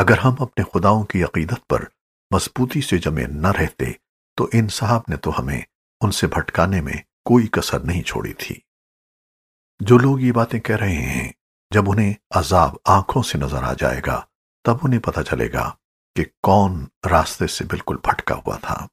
اگر ہم اپنے خداؤں کی عقیدت پر مضبوطی سے جمے نہ رہتے، تو ان صاحب نے تو ہمیں ان سے بھٹکانے میں کوئی کسر نہیں چھوڑی تھی۔ جو لوگ یہ باتیں کہہ رہے ہیں، جب انہیں عذاب آنکھوں سے نظر آ جائے گا، تب انہیں پتہ چلے گا کہ کون راستے سے بالکل بھٹکا ہوا تھا۔